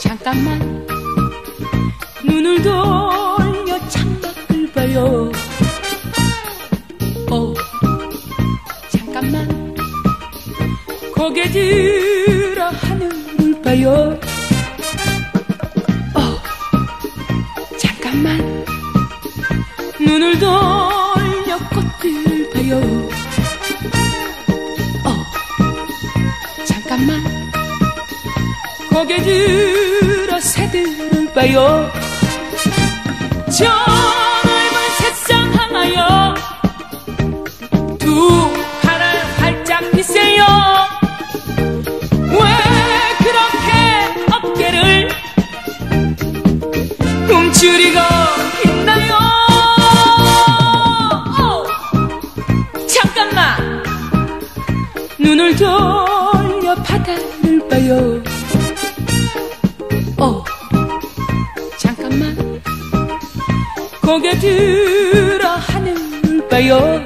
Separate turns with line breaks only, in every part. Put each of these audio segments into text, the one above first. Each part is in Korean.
잠깐만. 눈을 돌려 창밖을 봐요. 어 잠깐만. 고개 들어 하늘을 봐요. 어 잠깐만. 눈을 돌려 꽃들을 봐요. 어 잠깐만 고개 들어 새들을 봐요. 저 넓은 세상 향하여 두 팔을 활짝 빗세요. 왜 그렇게 어깨를 움츠리고 있나요? 어, 잠깐만. 눈을 돌려 바다 고개 들어 하늘을 봐요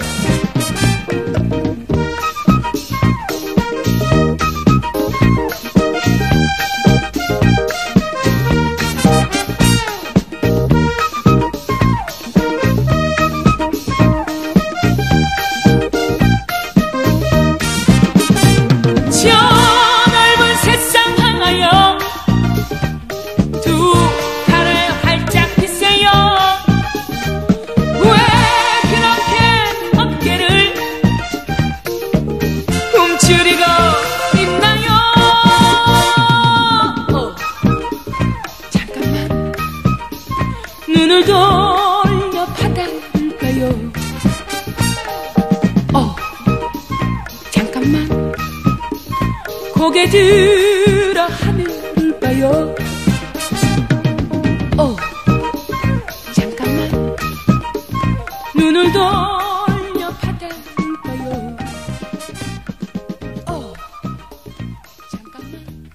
눈을 돌려 바다를 봐요? 어 잠깐만. 고개 들어 하늘을 봐요? 어 잠깐만. 눈을 돌려 바다를 봐요? 어 잠깐만